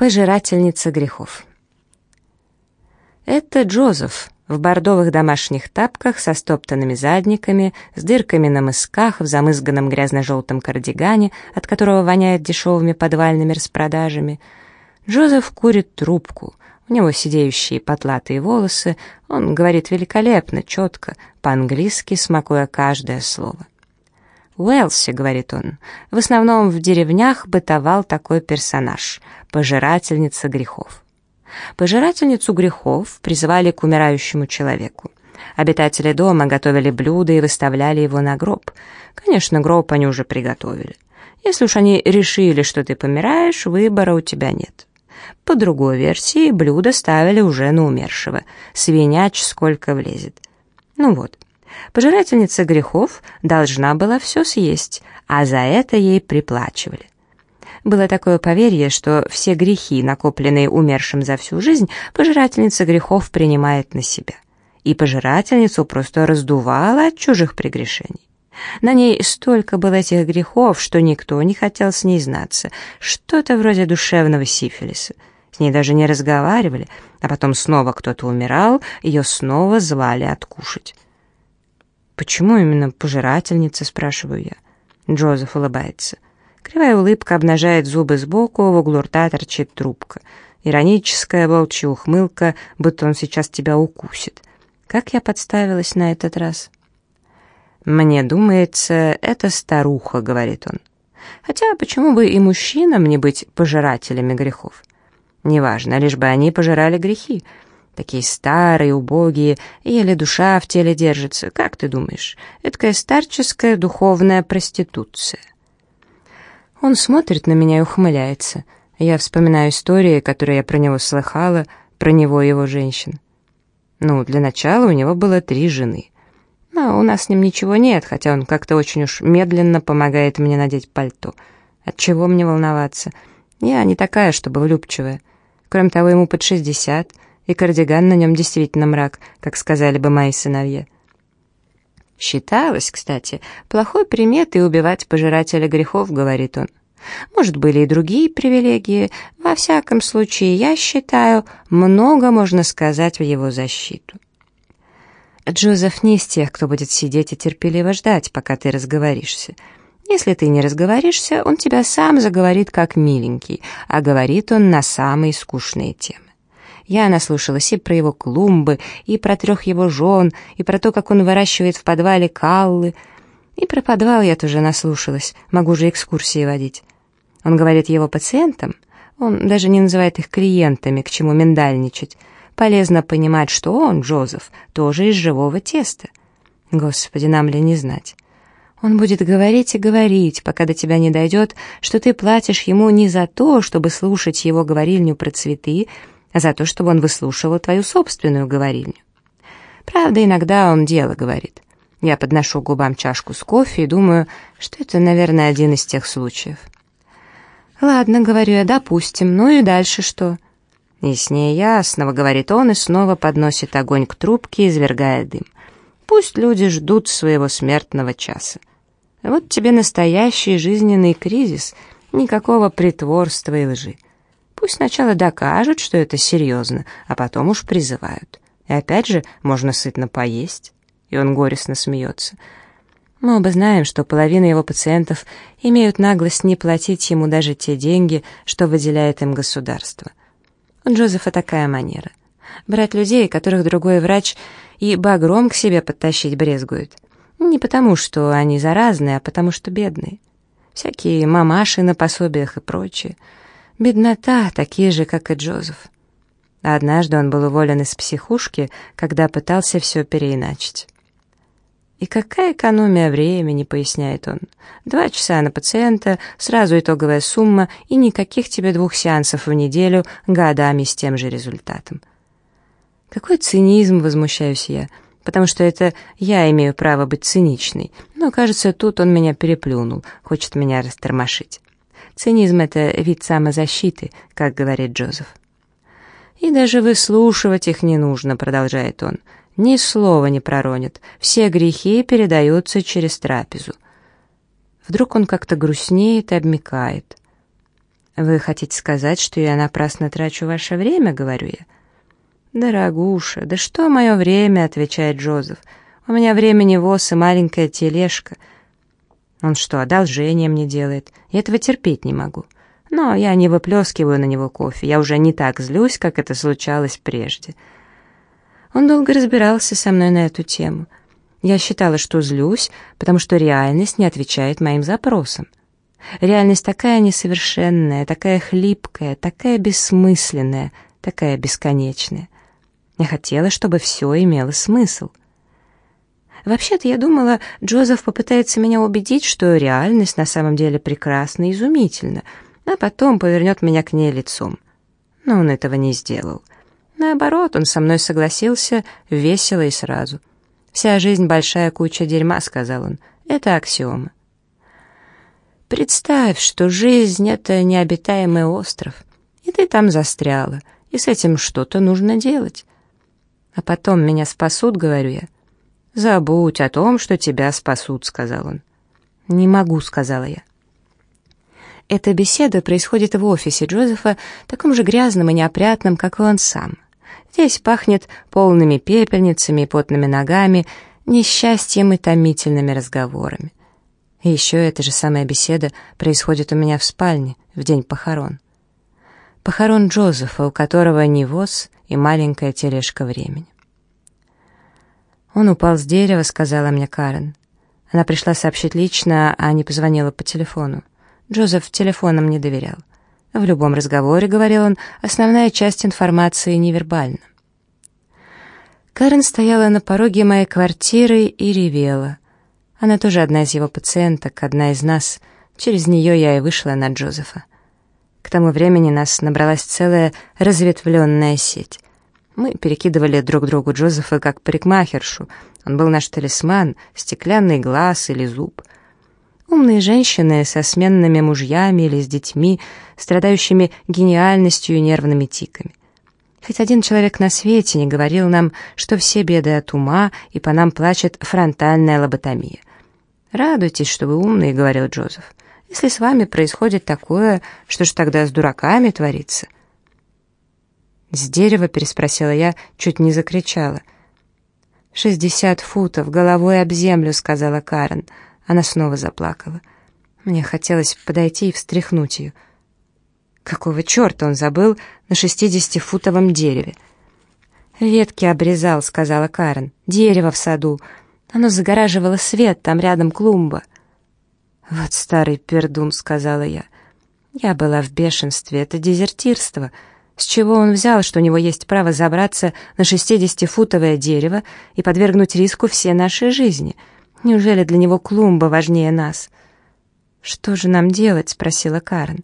Пожирательница грехов. Это Джозеф в бордовых домашних тапках со стоптанными задниками, с дырками на мысках, в замызганном грязно-желтом кардигане, от которого воняет дешевыми подвальными распродажами. Джозеф курит трубку. У него сидеющие потлатые волосы, он говорит великолепно, четко, по-английски, смакуя каждое слово. Уэлси, говорит он, в основном в деревнях бытовал такой персонаж — пожирательница грехов. Пожирательницу грехов призывали к умирающему человеку. Обитатели дома готовили блюда и выставляли его на гроб. Конечно, гроб они уже приготовили. Если уж они решили, что ты помираешь, выбора у тебя нет. По другой версии, блюдо ставили уже на умершего. Свиняч сколько влезет. Ну вот. Пожирательница грехов должна была все съесть, а за это ей приплачивали. Было такое поверье, что все грехи, накопленные умершим за всю жизнь, пожирательница грехов принимает на себя. И пожирательницу просто раздувала от чужих прегрешений. На ней столько было этих грехов, что никто не хотел с ней знаться. Что-то вроде душевного сифилиса. С ней даже не разговаривали, а потом снова кто-то умирал, ее снова звали откушать. «Почему именно пожирательница?» — спрашиваю я. Джозеф улыбается. Кривая улыбка обнажает зубы сбоку, в углу рта торчит трубка. Ироническая волчья ухмылка, будто он сейчас тебя укусит. Как я подставилась на этот раз? «Мне думается, это старуха», — говорит он. «Хотя почему бы и мужчинам не быть пожирателями грехов? Неважно, лишь бы они пожирали грехи. Такие старые, убогие, еле душа в теле держится. Как ты думаешь? Эдакая старческая духовная проституция». Он смотрит на меня и ухмыляется. Я вспоминаю истории, которые я про него слыхала, про него и его женщин. Ну, для начала у него было три жены. Но у нас с ним ничего нет, хотя он как-то очень уж медленно помогает мне надеть пальто. От чего мне волноваться? Я не такая, чтобы влюбчивая. Кроме того, ему под шестьдесят, и кардиган на нем действительно мрак, как сказали бы мои сыновья. Считалось, кстати, плохой приметой убивать пожирателя грехов, говорит он. Может, были и другие привилегии. Во всяком случае, я считаю, много можно сказать в его защиту. Джозеф не из тех, кто будет сидеть и терпеливо ждать, пока ты разговоришься. Если ты не разговоришься, он тебя сам заговорит как миленький, а говорит он на самые скучные темы. Я наслушалась и про его клумбы, и про трех его жен, и про то, как он выращивает в подвале каллы. И про подвал я тоже наслушалась, могу же экскурсии водить. Он говорит его пациентам, он даже не называет их клиентами, к чему миндальничать. Полезно понимать, что он, Джозеф, тоже из живого теста. Господи, нам ли не знать. Он будет говорить и говорить, пока до тебя не дойдет, что ты платишь ему не за то, чтобы слушать его говорильню про цветы, за то, чтобы он выслушивал твою собственную говорильню. Правда, иногда он дело говорит. Я подношу губам чашку с кофе и думаю, что это, наверное, один из тех случаев. «Ладно», — говорю я, — «допустим. Ну и дальше что?» «И с ней ясного», — говорит он, и снова подносит огонь к трубке, извергая дым. «Пусть люди ждут своего смертного часа. Вот тебе настоящий жизненный кризис, никакого притворства и лжи. Пусть сначала докажут, что это серьезно, а потом уж призывают. И опять же, можно сытно поесть». И он горестно смеется. Мы оба знаем, что половина его пациентов имеют наглость не платить ему даже те деньги, что выделяет им государство. У Джозефа такая манера. Брать людей, которых другой врач и багром к себе подтащить брезгует. Не потому, что они заразные, а потому, что бедные. Всякие мамаши на пособиях и прочее. Беднота, такие же, как и Джозеф. однажды он был уволен из психушки, когда пытался все переиначить. «И какая экономия времени», — поясняет он. «Два часа на пациента, сразу итоговая сумма и никаких тебе двух сеансов в неделю годами с тем же результатом». Какой цинизм, возмущаюсь я, потому что это я имею право быть циничной, но, кажется, тут он меня переплюнул, хочет меня растормошить. Цинизм — это вид самозащиты, как говорит Джозеф. «И даже выслушивать их не нужно», — продолжает он, — ни слова не проронит, все грехи передаются через трапезу. Вдруг он как-то грустнеет и обмикает. «Вы хотите сказать, что я напрасно трачу ваше время?» — говорю я. «Дорогуша, да что мое время?» — отвечает Джозеф. «У меня времени воз и маленькая тележка». Он что, одолжение мне делает? Я этого терпеть не могу. Но я не выплескиваю на него кофе, я уже не так злюсь, как это случалось прежде. Он долго разбирался со мной на эту тему. Я считала, что злюсь, потому что реальность не отвечает моим запросам. Реальность такая несовершенная, такая хлипкая, такая бессмысленная, такая бесконечная. Я хотела, чтобы все имело смысл. Вообще-то я думала, Джозеф попытается меня убедить, что реальность на самом деле прекрасна и изумительна, а потом повернет меня к ней лицом. Но он этого не сделал. Наоборот, он со мной согласился весело и сразу. «Вся жизнь — большая куча дерьма», — сказал он. «Это аксиома». Представь, что жизнь — это необитаемый остров, и ты там застряла, и с этим что-то нужно делать. А потом меня спасут, говорю я. «Забудь о том, что тебя спасут», — сказал он. «Не могу», — сказала я. Эта беседа происходит в офисе Джозефа, таком же грязном и неопрятном, как и он сам. Здесь пахнет полными пепельницами и потными ногами, несчастьем и томительными разговорами. И еще эта же самая беседа происходит у меня в спальне в день похорон. Похорон Джозефа, у которого не воз и маленькая тележка времени. «Он упал с дерева», — сказала мне Карен. Она пришла сообщить лично, а не позвонила по телефону. Джозеф телефоном не доверял. В любом разговоре, говорил он, основная часть информации невербальна. Карен стояла на пороге моей квартиры и ревела. Она тоже одна из его пациенток, одна из нас. Через нее я и вышла на Джозефа. К тому времени нас набралась целая разветвленная сеть. Мы перекидывали друг другу Джозефа как парикмахершу. Он был наш талисман, стеклянный глаз или зуб — Умные женщины со сменными мужьями или с детьми, страдающими гениальностью и нервными тиками. Хоть один человек на свете не говорил нам, что все беды от ума, и по нам плачет фронтальная лоботомия. «Радуйтесь, что вы умные», — говорил Джозеф. «Если с вами происходит такое, что ж тогда с дураками творится?» «С дерева?» — переспросила я, чуть не закричала. «Шестьдесят футов, головой об землю», — сказала Карен. Она снова заплакала. Мне хотелось подойти и встряхнуть ее. Какого черта он забыл на шестидесятифутовом дереве? «Ветки обрезал», — сказала Карен. «Дерево в саду. Оно загораживало свет, там рядом клумба». «Вот старый пердун», — сказала я. Я была в бешенстве, это дезертирство. С чего он взял, что у него есть право забраться на шестидесятифутовое дерево и подвергнуть риску все наши жизни?» Неужели для него клумба важнее нас? «Что же нам делать?» — спросила Карен.